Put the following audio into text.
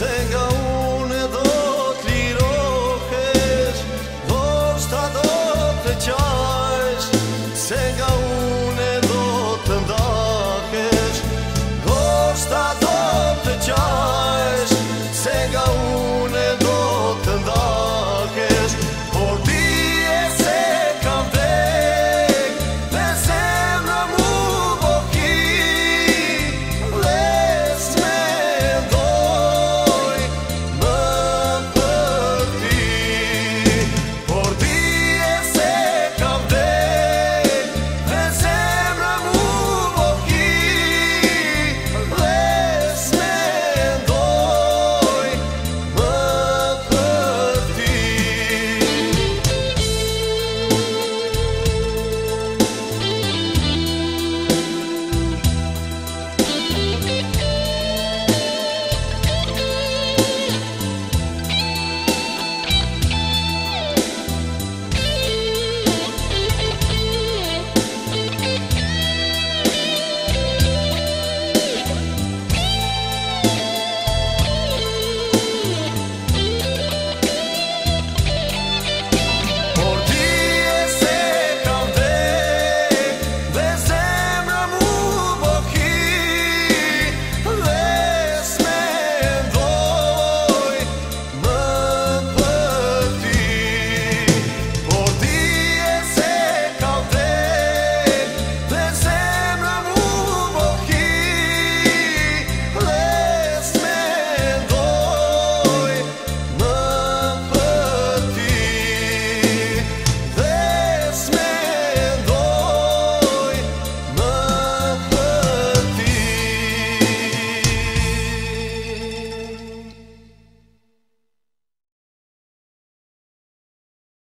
Se nga une do Do s'ta do t'eqaesh Se nga une do t'ndaqesh Do s'ta do t'eqaesh Se nga